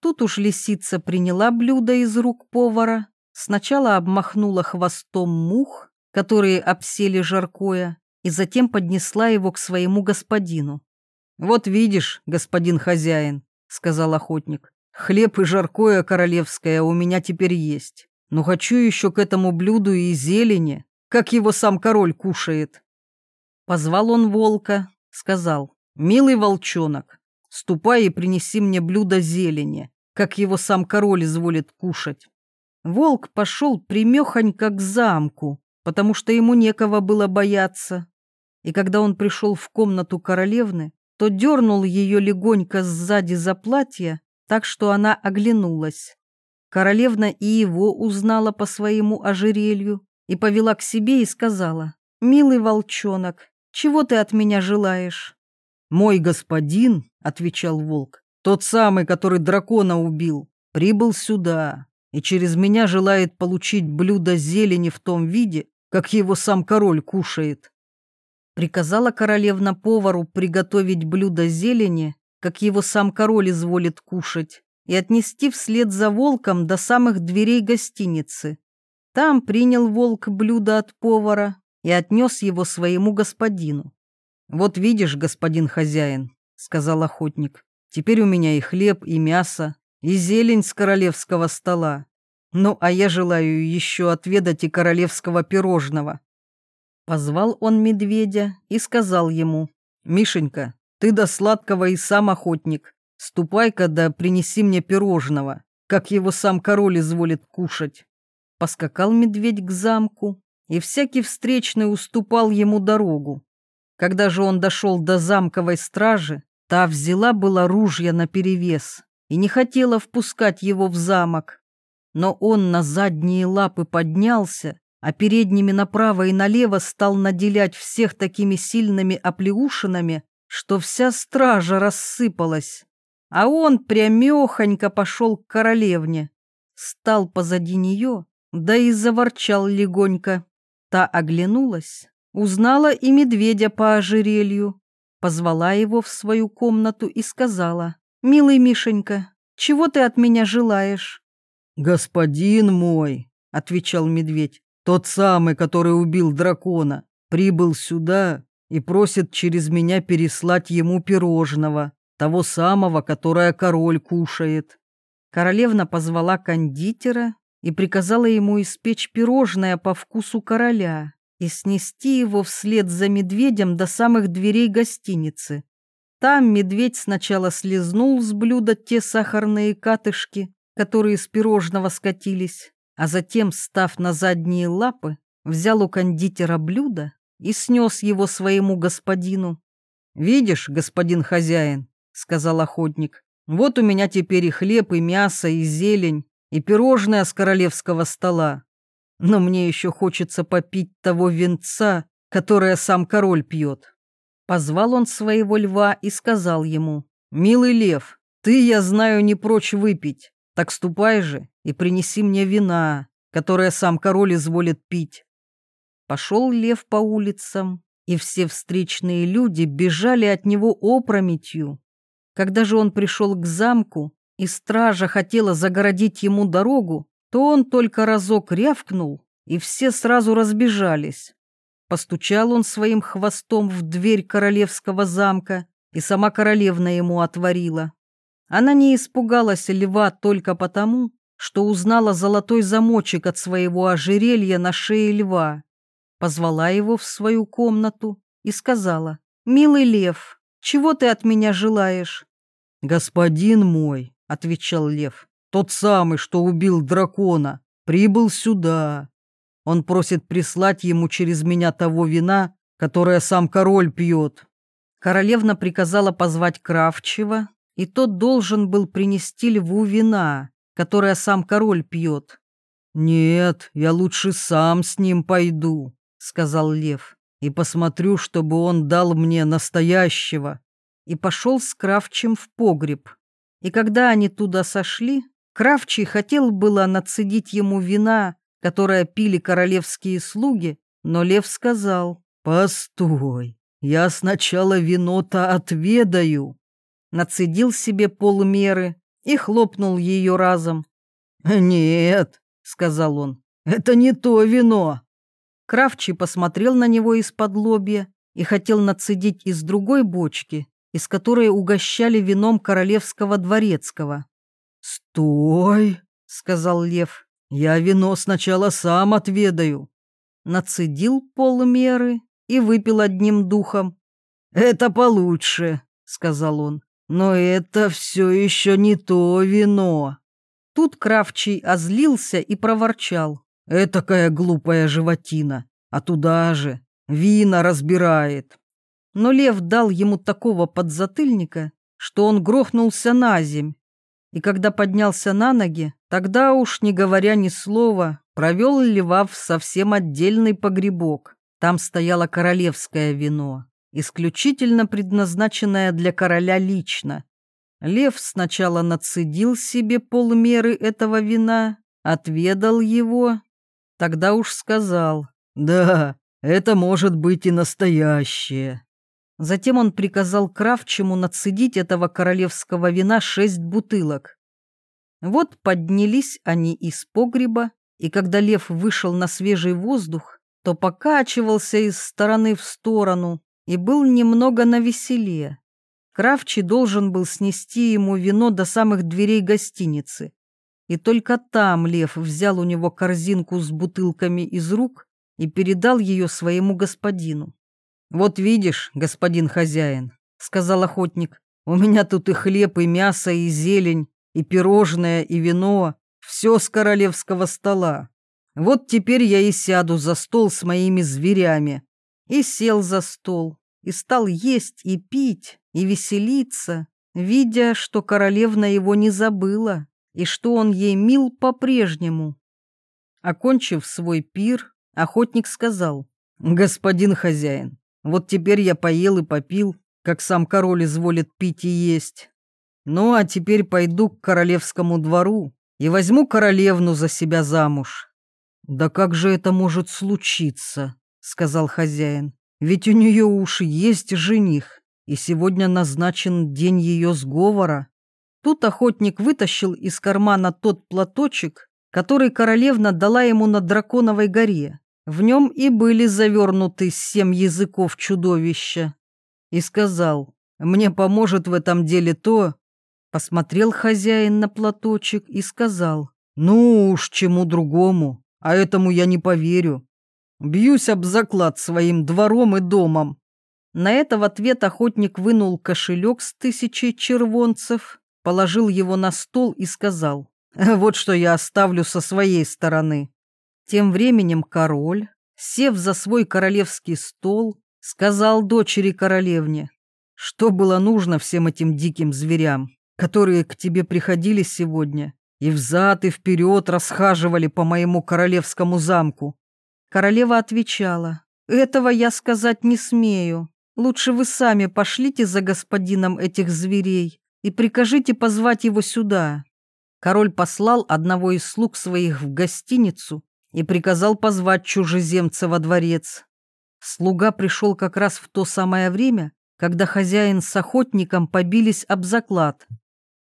Тут уж лисица приняла блюдо из рук повара, сначала обмахнула хвостом мух, которые обсели жаркое, и затем поднесла его к своему господину. «Вот видишь, господин хозяин», — сказал охотник, — «хлеб и жаркое королевское у меня теперь есть, но хочу еще к этому блюду и зелени, как его сам король кушает». Позвал он волка, сказал, «Милый волчонок, ступай и принеси мне блюдо зелени, как его сам король изволит кушать». Волк пошел примехонько к замку, потому что ему некого было бояться. И когда он пришел в комнату королевны, то дернул ее легонько сзади за платье, так что она оглянулась. Королевна и его узнала по своему ожерелью и повела к себе и сказала, «Милый волчонок, чего ты от меня желаешь?» «Мой господин», — отвечал волк, — «тот самый, который дракона убил, прибыл сюда и через меня желает получить блюдо зелени в том виде, как его сам король кушает. Приказала королевна повару приготовить блюдо зелени, как его сам король изволит кушать, и отнести вслед за волком до самых дверей гостиницы. Там принял волк блюдо от повара и отнес его своему господину. «Вот видишь, господин хозяин», — сказал охотник, — «теперь у меня и хлеб, и мясо, и зелень с королевского стола. Ну, а я желаю еще отведать и королевского пирожного». Позвал он медведя и сказал ему, «Мишенька, ты до сладкого и сам охотник. Ступай-ка да принеси мне пирожного, как его сам король изволит кушать». Поскакал медведь к замку, и всякий встречный уступал ему дорогу. Когда же он дошел до замковой стражи, та взяла было ружья наперевес и не хотела впускать его в замок. Но он на задние лапы поднялся, а передними направо и налево стал наделять всех такими сильными оплеушинами, что вся стража рассыпалась. А он прямехонько пошел к королевне, стал позади нее, да и заворчал легонько. Та оглянулась, Узнала и медведя по ожерелью, позвала его в свою комнату и сказала, «Милый Мишенька, чего ты от меня желаешь?» «Господин мой», — отвечал медведь, «тот самый, который убил дракона, прибыл сюда и просит через меня переслать ему пирожного, того самого, которое король кушает». Королевна позвала кондитера и приказала ему испечь пирожное по вкусу короля и снести его вслед за медведем до самых дверей гостиницы. Там медведь сначала слезнул с блюда те сахарные катышки, которые с пирожного скатились, а затем, став на задние лапы, взял у кондитера блюдо и снес его своему господину. «Видишь, господин хозяин», — сказал охотник, — «вот у меня теперь и хлеб, и мясо, и зелень, и пирожное с королевского стола но мне еще хочется попить того венца, которое сам король пьет. Позвал он своего льва и сказал ему, «Милый лев, ты, я знаю, не прочь выпить, так ступай же и принеси мне вина, которое сам король изволит пить». Пошел лев по улицам, и все встречные люди бежали от него опрометью. Когда же он пришел к замку, и стража хотела загородить ему дорогу, то он только разок рявкнул, и все сразу разбежались. Постучал он своим хвостом в дверь королевского замка, и сама королевна ему отворила. Она не испугалась льва только потому, что узнала золотой замочек от своего ожерелья на шее льва. Позвала его в свою комнату и сказала, «Милый лев, чего ты от меня желаешь?» «Господин мой», — отвечал лев, тот самый, что убил дракона, прибыл сюда. Он просит прислать ему через меня того вина, которое сам король пьет». Королевна приказала позвать Кравчева, и тот должен был принести льву вина, которое сам король пьет. «Нет, я лучше сам с ним пойду», — сказал лев, «и посмотрю, чтобы он дал мне настоящего». И пошел с Кравчем в погреб. И когда они туда сошли, Кравчий хотел было нацедить ему вина, которое пили королевские слуги, но лев сказал, «Постой, я сначала вино-то отведаю». Нацедил себе полмеры и хлопнул ее разом. «Нет», — сказал он, — «это не то вино». Кравчий посмотрел на него из-под лобья и хотел нацедить из другой бочки, из которой угощали вином королевского дворецкого. «Стой!» — сказал лев. «Я вино сначала сам отведаю». Нацедил полмеры и выпил одним духом. «Это получше», — сказал он. «Но это все еще не то вино». Тут Кравчий озлился и проворчал. «Этакая глупая животина, а туда же вина разбирает». Но лев дал ему такого подзатыльника, что он грохнулся на земь и когда поднялся на ноги, тогда уж, не говоря ни слова, провел льва в совсем отдельный погребок. Там стояло королевское вино, исключительно предназначенное для короля лично. Лев сначала нацедил себе полмеры этого вина, отведал его, тогда уж сказал, Да, это может быть и настоящее. Затем он приказал Кравчему нацедить этого королевского вина шесть бутылок. Вот поднялись они из погреба, и когда лев вышел на свежий воздух, то покачивался из стороны в сторону и был немного навеселе. Кравчий должен был снести ему вино до самых дверей гостиницы. И только там лев взял у него корзинку с бутылками из рук и передал ее своему господину. «Вот видишь, господин хозяин», — сказал охотник, — «у меня тут и хлеб, и мясо, и зелень, и пирожное, и вино, все с королевского стола. Вот теперь я и сяду за стол с моими зверями». И сел за стол, и стал есть и пить, и веселиться, видя, что королевна его не забыла, и что он ей мил по-прежнему. Окончив свой пир, охотник сказал, «Господин хозяин, вот теперь я поел и попил, как сам король изволит пить и есть. Ну, а теперь пойду к королевскому двору и возьму королевну за себя замуж. Да как же это может случиться, сказал хозяин. Ведь у нее уж есть жених, и сегодня назначен день ее сговора. Тут охотник вытащил из кармана тот платочек, который королевна дала ему на драконовой горе. В нем и были завернуты семь языков чудовища. И сказал, мне поможет в этом деле то... Посмотрел хозяин на платочек и сказал, ну уж чему другому, а этому я не поверю. Бьюсь об заклад своим двором и домом. На это в ответ охотник вынул кошелек с тысячей червонцев, положил его на стол и сказал, вот что я оставлю со своей стороны. Тем временем король, сев за свой королевский стол, сказал дочери королевне, что было нужно всем этим диким зверям, которые к тебе приходили сегодня и взад и вперед расхаживали по моему королевскому замку. Королева отвечала, этого я сказать не смею. Лучше вы сами пошлите за господином этих зверей и прикажите позвать его сюда. Король послал одного из слуг своих в гостиницу и приказал позвать чужеземца во дворец. Слуга пришел как раз в то самое время, когда хозяин с охотником побились об заклад.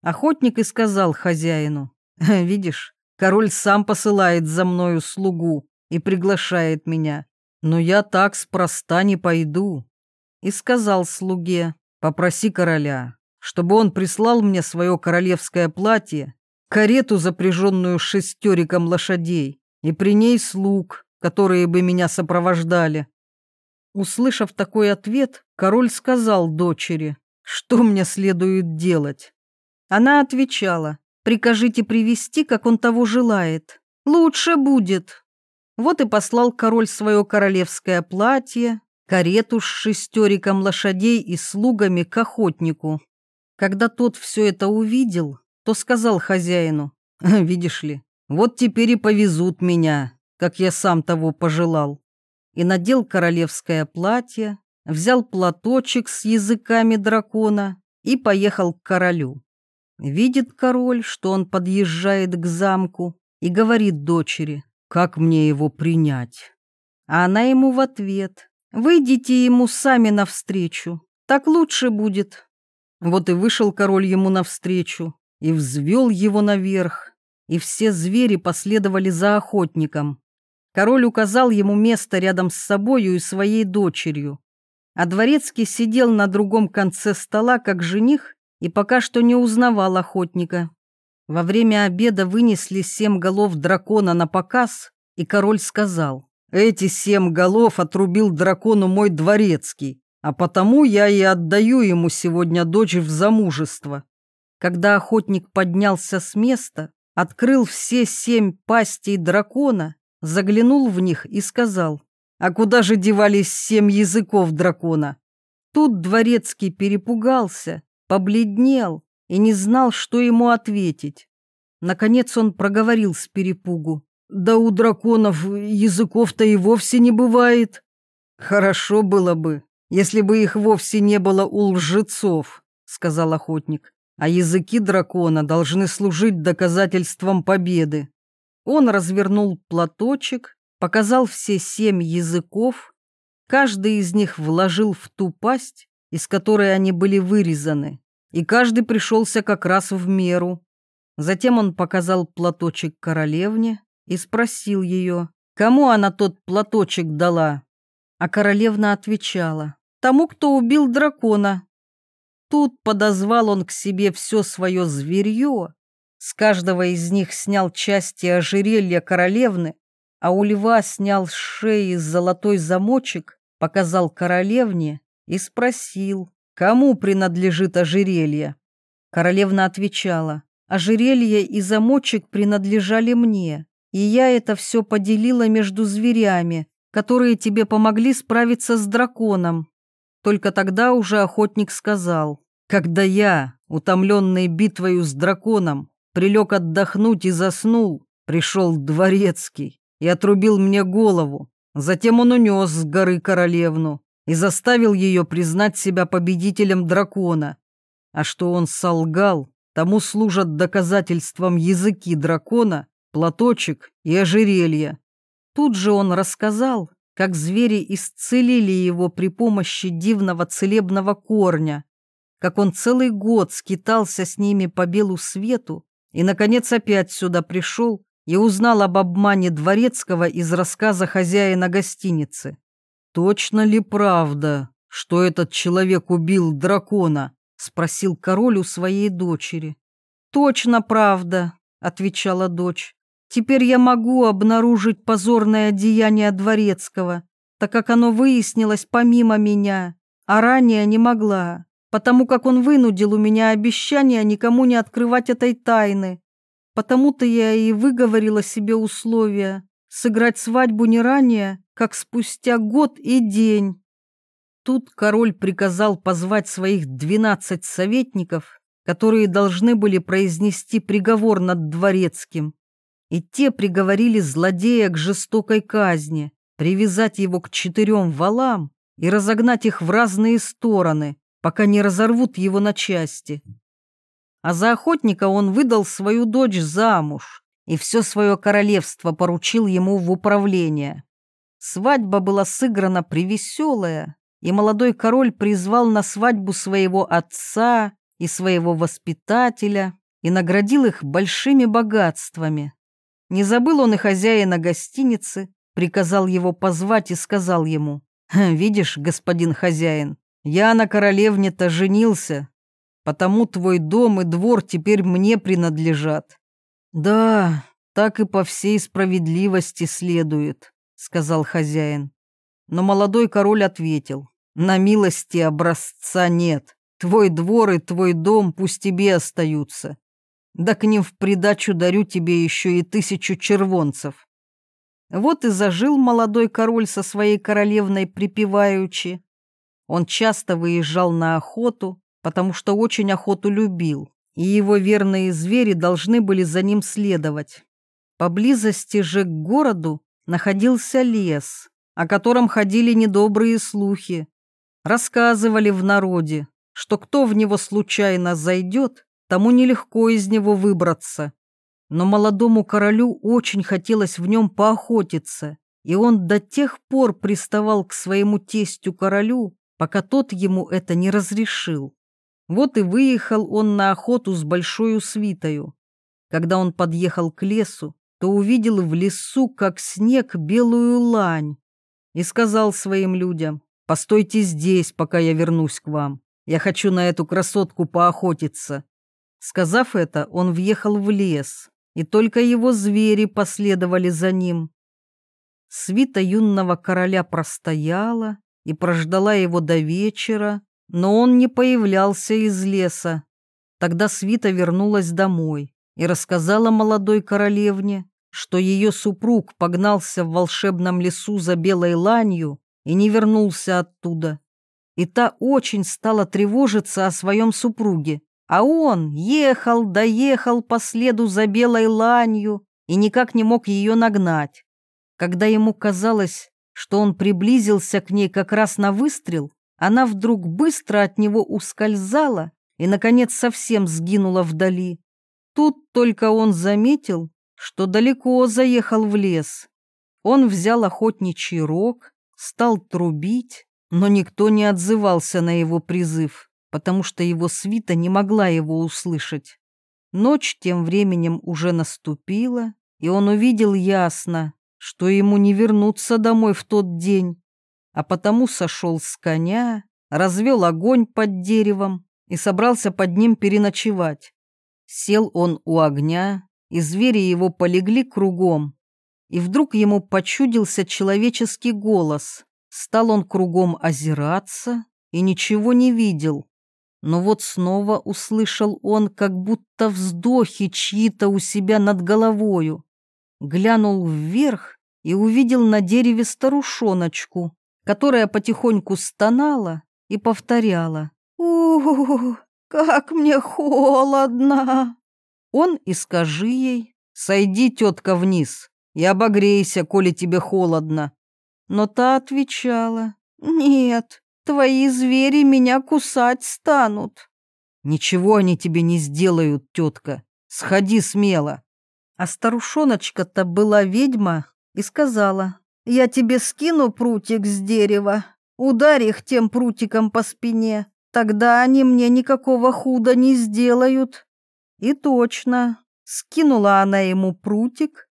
Охотник и сказал хозяину, «Видишь, король сам посылает за мною слугу и приглашает меня, но я так спроста не пойду». И сказал слуге, «Попроси короля, чтобы он прислал мне свое королевское платье, карету, запряженную шестериком лошадей, и при ней слуг, которые бы меня сопровождали. Услышав такой ответ, король сказал дочери, что мне следует делать. Она отвечала, прикажите привести, как он того желает. Лучше будет. Вот и послал король свое королевское платье, карету с шестериком лошадей и слугами к охотнику. Когда тот все это увидел, то сказал хозяину, «Видишь ли, вот теперь и повезут меня, как я сам того пожелал. И надел королевское платье, взял платочек с языками дракона и поехал к королю. Видит король, что он подъезжает к замку и говорит дочери, как мне его принять. А она ему в ответ, выйдите ему сами навстречу, так лучше будет. Вот и вышел король ему навстречу и взвел его наверх, и все звери последовали за охотником. Король указал ему место рядом с собою и своей дочерью. А дворецкий сидел на другом конце стола, как жених, и пока что не узнавал охотника. Во время обеда вынесли семь голов дракона на показ, и король сказал, «Эти семь голов отрубил дракону мой дворецкий, а потому я и отдаю ему сегодня дочь в замужество». Когда охотник поднялся с места, открыл все семь пастей дракона, заглянул в них и сказал, «А куда же девались семь языков дракона?» Тут дворецкий перепугался, побледнел и не знал, что ему ответить. Наконец он проговорил с перепугу, «Да у драконов языков-то и вовсе не бывает». «Хорошо было бы, если бы их вовсе не было у лжецов», — сказал охотник а языки дракона должны служить доказательством победы. Он развернул платочек показал все семь языков, каждый из них вложил в ту пасть, из которой они были вырезаны, и каждый пришелся как раз в меру. Затем он показал платочек королевне и спросил ее, кому она тот платочек дала. А королевна отвечала, тому, кто убил дракона. Тут подозвал он к себе все свое зверье, с каждого из них снял части ожерелья королевны, а у льва снял с шеи золотой замочек, показал королевне и спросил, кому принадлежит ожерелье. Королевна отвечала, ожерелье и замочек принадлежали мне, и я это все поделила между зверями, которые тебе помогли справиться с драконом. Только тогда уже охотник сказал, когда я, утомленный битвою с драконом, прилег отдохнуть и заснул, пришел дворецкий и отрубил мне голову. Затем он унес с горы королевну и заставил ее признать себя победителем дракона. А что он солгал, тому служат доказательством языки дракона, платочек и ожерелье. Тут же он рассказал, как звери исцелили его при помощи дивного целебного корня, как он целый год скитался с ними по белу свету и, наконец, опять сюда пришел и узнал об обмане Дворецкого из рассказа хозяина гостиницы. «Точно ли правда, что этот человек убил дракона?» — спросил король у своей дочери. «Точно правда», — отвечала дочь. «Теперь я могу обнаружить позорное деяние Дворецкого, так как оно выяснилось помимо меня, а ранее не могла потому как он вынудил у меня обещание никому не открывать этой тайны. Потому-то я и выговорила себе условия сыграть свадьбу не ранее, как спустя год и день. Тут король приказал позвать своих двенадцать советников, которые должны были произнести приговор над дворецким. И те приговорили злодея к жестокой казни, привязать его к четырем валам и разогнать их в разные стороны, пока не разорвут его на части. А за охотника он выдал свою дочь замуж и все свое королевство поручил ему в управление. Свадьба была сыграна привеселая, и молодой король призвал на свадьбу своего отца и своего воспитателя и наградил их большими богатствами. Не забыл он и хозяина гостиницы, приказал его позвать и сказал ему, «Видишь, господин хозяин, я на королевне-то женился, потому твой дом и двор теперь мне принадлежат. Да, так и по всей справедливости следует, сказал хозяин. Но молодой король ответил, на милости образца нет. Твой двор и твой дом пусть тебе остаются. Да к ним в придачу дарю тебе еще и тысячу червонцев. Вот и зажил молодой король со своей королевной припеваючи, он часто выезжал на охоту, потому что очень охоту любил, и его верные звери должны были за ним следовать. Поблизости же к городу находился лес, о котором ходили недобрые слухи. Рассказывали в народе, что кто в него случайно зайдет, тому нелегко из него выбраться. Но молодому королю очень хотелось в нем поохотиться, и он до тех пор приставал к своему тестю-королю, пока тот ему это не разрешил. Вот и выехал он на охоту с большой свитою. Когда он подъехал к лесу, то увидел в лесу, как снег, белую лань, и сказал своим людям, «Постойте здесь, пока я вернусь к вам. Я хочу на эту красотку поохотиться». Сказав это, он въехал в лес, и только его звери последовали за ним. Свита юного короля простояла, и прождала его до вечера, но он не появлялся из леса. Тогда Свита вернулась домой и рассказала молодой королевне, что ее супруг погнался в волшебном лесу за белой ланью и не вернулся оттуда. И та очень стала тревожиться о своем супруге, а он ехал, доехал по следу за белой ланью и никак не мог ее нагнать. Когда ему казалось, что он приблизился к ней как раз на выстрел, она вдруг быстро от него ускользала и, наконец, совсем сгинула вдали. Тут только он заметил, что далеко заехал в лес. Он взял охотничий рог, стал трубить, но никто не отзывался на его призыв, потому что его свита не могла его услышать. Ночь тем временем уже наступила, и он увидел ясно, что ему не вернуться домой в тот день, а потому сошел с коня, развел огонь под деревом и собрался под ним переночевать. Сел он у огня, и звери его полегли кругом. И вдруг ему почудился человеческий голос. Стал он кругом озираться и ничего не видел. Но вот снова услышал он, как будто вздохи чьи-то у себя над головою. Глянул вверх и увидел на дереве старушоночку, которая потихоньку стонала и повторяла. у, как мне холодно!» Он и скажи ей, «Сойди, тетка, вниз и обогрейся, коли тебе холодно». Но та отвечала, «Нет, твои звери меня кусать станут». «Ничего они тебе не сделают, тетка, сходи смело». А старушоночка-то была ведьма и сказала, «Я тебе скину прутик с дерева, ударь их тем прутиком по спине, тогда они мне никакого худа не сделают». И точно, скинула она ему прутик,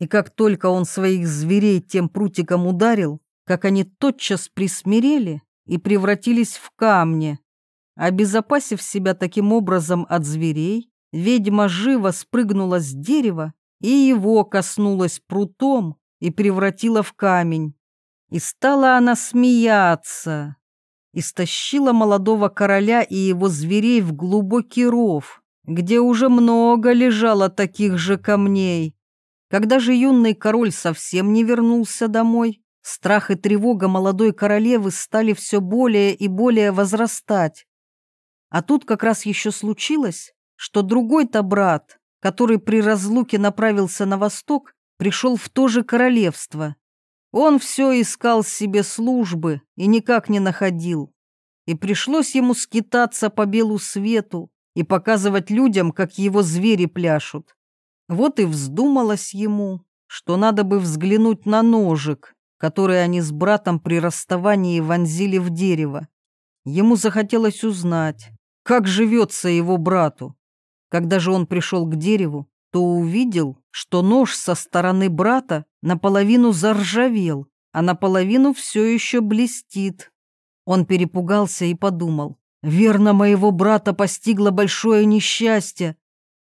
и как только он своих зверей тем прутиком ударил, как они тотчас присмирели и превратились в камни. Обезопасив себя таким образом от зверей, ведьма живо спрыгнула с дерева и его коснулась прутом и превратила в камень. И стала она смеяться, истощила молодого короля и его зверей в глубокий ров, где уже много лежало таких же камней. Когда же юный король совсем не вернулся домой, страх и тревога молодой королевы стали все более и более возрастать. А тут как раз еще случилось, что другой-то брат, который при разлуке направился на восток, пришел в то же королевство он все искал себе службы и никак не находил. И пришлось ему скитаться по белу свету и показывать людям, как его звери пляшут. Вот и вздумалось ему, что надо бы взглянуть на ножик, который они с братом при расставании вонзили в дерево. Ему захотелось узнать, как живется его брату. Когда же он пришел к дереву, то увидел, что нож со стороны брата наполовину заржавел, а наполовину все еще блестит. Он перепугался и подумал, верно, моего брата постигло большое несчастье,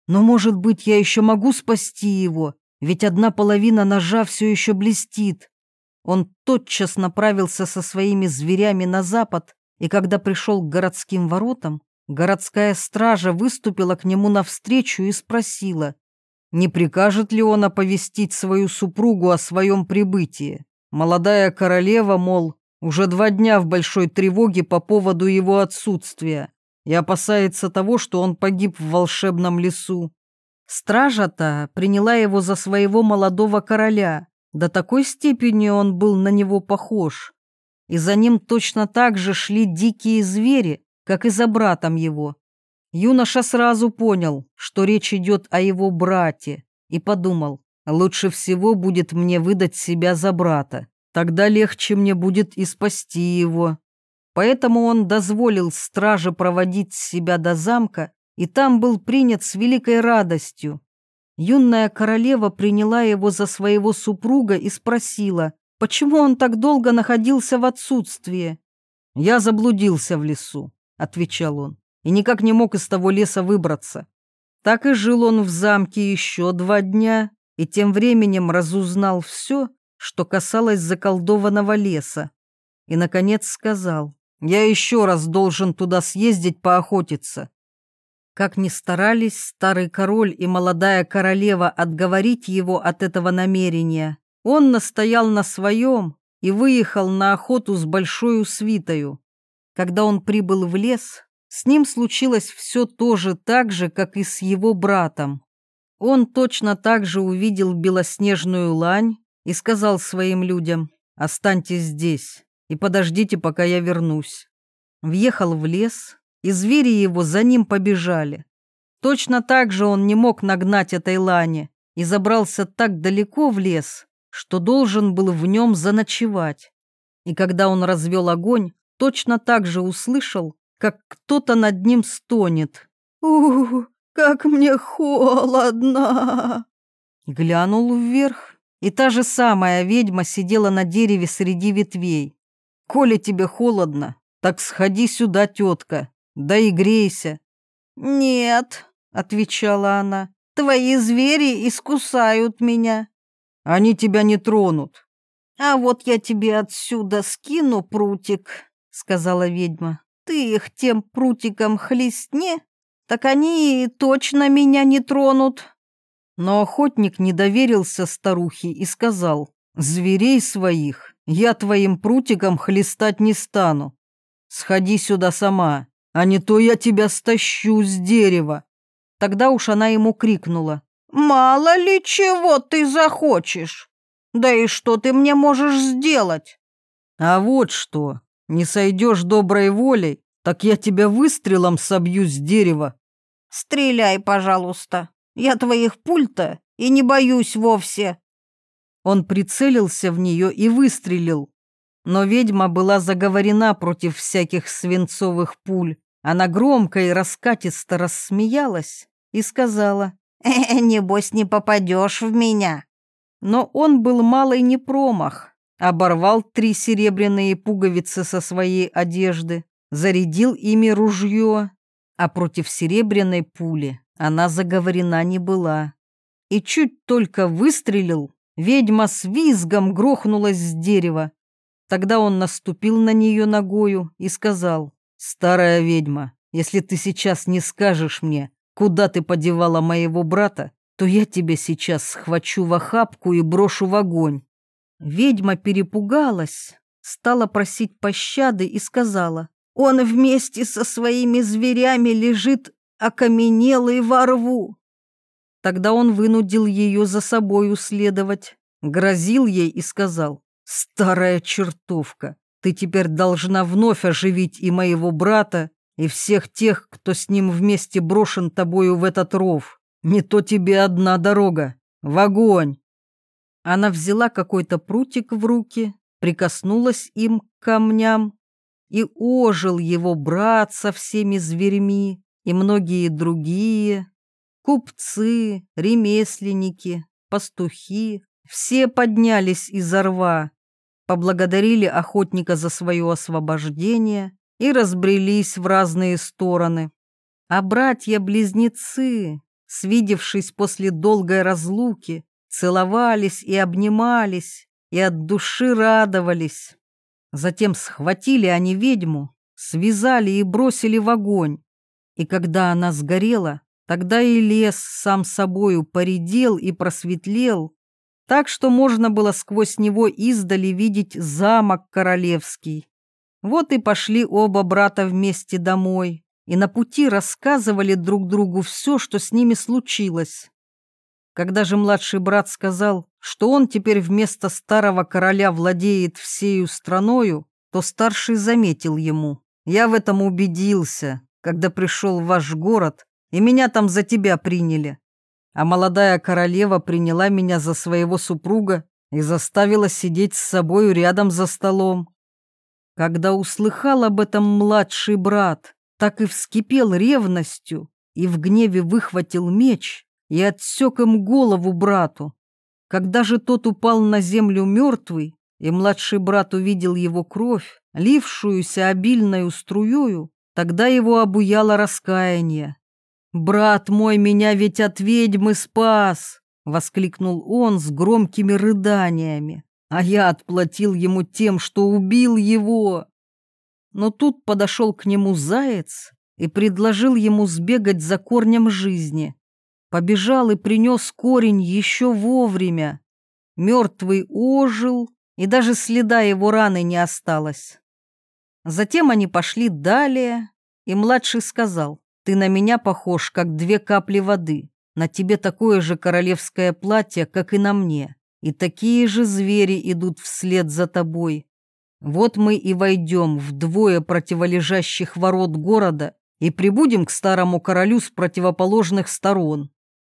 но, может быть, я еще могу спасти его, ведь одна половина ножа все еще блестит. Он тотчас направился со своими зверями на запад, и когда пришел к городским воротам, городская стража выступила к нему навстречу и спросила, не прикажет ли он оповестить свою супругу о своем прибытии? Молодая королева, мол, уже два дня в большой тревоге по поводу его отсутствия и опасается того, что он погиб в волшебном лесу. Стража-то приняла его за своего молодого короля, до такой степени он был на него похож. И за ним точно так же шли дикие звери, как и за братом его. Юноша сразу понял, что речь идет о его брате, и подумал, лучше всего будет мне выдать себя за брата, тогда легче мне будет и спасти его. Поэтому он дозволил страже проводить себя до замка, и там был принят с великой радостью. Юная королева приняла его за своего супруга и спросила, почему он так долго находился в отсутствии. «Я заблудился в лесу», — отвечал он и никак не мог из того леса выбраться. Так и жил он в замке еще два дня, и тем временем разузнал все, что касалось заколдованного леса. И, наконец, сказал, «Я еще раз должен туда съездить поохотиться». Как ни старались старый король и молодая королева отговорить его от этого намерения, он настоял на своем и выехал на охоту с большой свитою. Когда он прибыл в лес, с ним случилось все то же так же, как и с его братом. Он точно так же увидел белоснежную лань и сказал своим людям «Останьтесь здесь и подождите, пока я вернусь». Въехал в лес, и звери его за ним побежали. Точно так же он не мог нагнать этой лани и забрался так далеко в лес, что должен был в нем заночевать. И когда он развел огонь, точно так же услышал, как кто-то над ним стонет. «Ух, как мне холодно!» Глянул вверх, и та же самая ведьма сидела на дереве среди ветвей. «Коли тебе холодно, так сходи сюда, тетка, да и грейся». «Нет», — отвечала она, — «твои звери искусают меня». «Они тебя не тронут». «А вот я тебе отсюда скину прутик», — сказала ведьма. «Ты их тем прутиком хлестни, так они точно меня не тронут». Но охотник не доверился старухе и сказал, «Зверей своих я твоим прутиком хлестать не стану. Сходи сюда сама, а не то я тебя стащу с дерева». Тогда уж она ему крикнула, «Мало ли чего ты захочешь? Да и что ты мне можешь сделать?» «А вот что, не сойдешь доброй волей, так я тебя выстрелом собью с дерева». «Стреляй, пожалуйста», я твоих пульта и не боюсь вовсе». Он прицелился в нее и выстрелил. Но ведьма была заговорена против всяких свинцовых пуль. Она громко и раскатисто рассмеялась и сказала, «Э, небось не попадешь в меня». Но он был малый не промах, оборвал три серебряные пуговицы со своей одежды, зарядил ими ружье, а против серебряной пули она заговорена не была. И чуть только выстрелил, ведьма с визгом грохнулась с дерева. Тогда он наступил на нее ногою и сказал, «Старая ведьма, если ты сейчас не скажешь мне, куда ты подевала моего брата, то я тебя сейчас схвачу в охапку и брошу в огонь». Ведьма перепугалась, стала просить пощады и сказала, «Он вместе со своими зверями лежит окаменелый во рву. Тогда он вынудил ее за собою следовать, грозил ей и сказал, «Старая чертовка, ты теперь должна вновь оживить и моего брата, и всех тех, кто с ним вместе брошен тобою в этот ров. Не то тебе одна дорога, в огонь!» Она взяла какой-то прутик в руки, прикоснулась им к камням, и ожил его брат со всеми зверьми, и многие другие, купцы, ремесленники, пастухи, все поднялись из рва, поблагодарили охотника за свое освобождение и разбрелись в разные стороны. А братья-близнецы, свидевшись после долгой разлуки, целовались и обнимались, и от души радовались. Затем схватили они ведьму, связали и бросили в огонь, и когда она сгорела, тогда и лес сам собою поредел и просветлел, так что можно было сквозь него издали видеть замок королевский. Вот и пошли оба брата вместе домой, и на пути рассказывали друг другу все, что с ними случилось. Когда же младший брат сказал, что он теперь вместо старого короля владеет всею страною, то старший заметил ему. «Я в этом убедился когда пришел в ваш город, и меня там за тебя приняли. А молодая королева приняла меня за своего супруга и заставила сидеть с собою рядом за столом. Когда услыхал об этом младший брат, так и вскипел ревностью и в гневе выхватил меч и отсек им голову брату. Когда же тот упал на землю мертвый, и младший брат увидел его кровь, лившуюся обильною струёю, Тогда его обуяло раскаяние. «Брат мой меня ведь от ведьмы спас!» — воскликнул он с громкими рыданиями. «А я отплатил ему тем, что убил его!» Но тут подошел к нему заяц и предложил ему сбегать за корнем жизни. Побежал и принес корень еще вовремя. Мертвый ожил, и даже следа его раны не осталось. Затем они пошли далее, и младший сказал, «Ты на меня похож, как две капли воды. На тебе такое же королевское платье, как и на мне, и такие же звери идут вслед за тобой. Вот мы и войдем в двое противолежащих ворот города и прибудем к старому королю с противоположных сторон».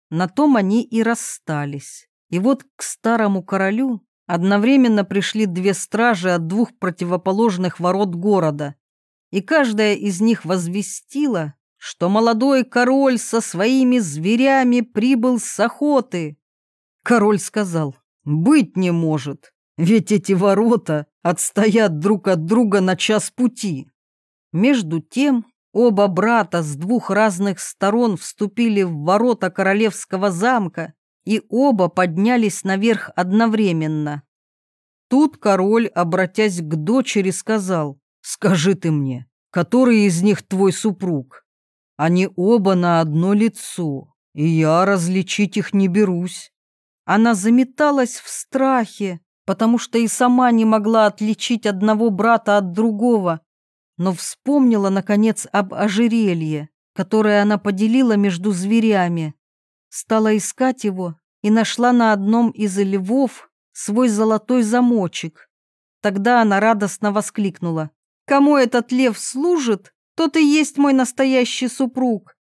На том они и расстались. И вот к старому королю Одновременно пришли две стражи от двух противоположных ворот города, и каждая из них возвестила, что молодой король со своими зверями прибыл с охоты. Король сказал, быть не может, ведь эти ворота отстоят друг от друга на час пути. Между тем оба брата с двух разных сторон вступили в ворота королевского замка и оба поднялись наверх одновременно. Тут король, обратясь к дочери, сказал, «Скажи ты мне, который из них твой супруг? Они оба на одно лицо, и я различить их не берусь». Она заметалась в страхе, потому что и сама не могла отличить одного брата от другого, но вспомнила, наконец, об ожерелье, которое она поделила между зверями. Стала искать его и нашла на одном из львов свой золотой замочек. Тогда она радостно воскликнула. «Кому этот лев служит, тот и есть мой настоящий супруг».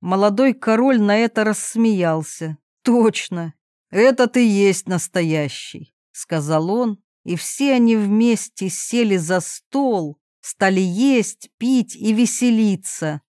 Молодой король на это рассмеялся. «Точно, «Это ты есть настоящий», — сказал он, и все они вместе сели за стол, стали есть, пить и веселиться.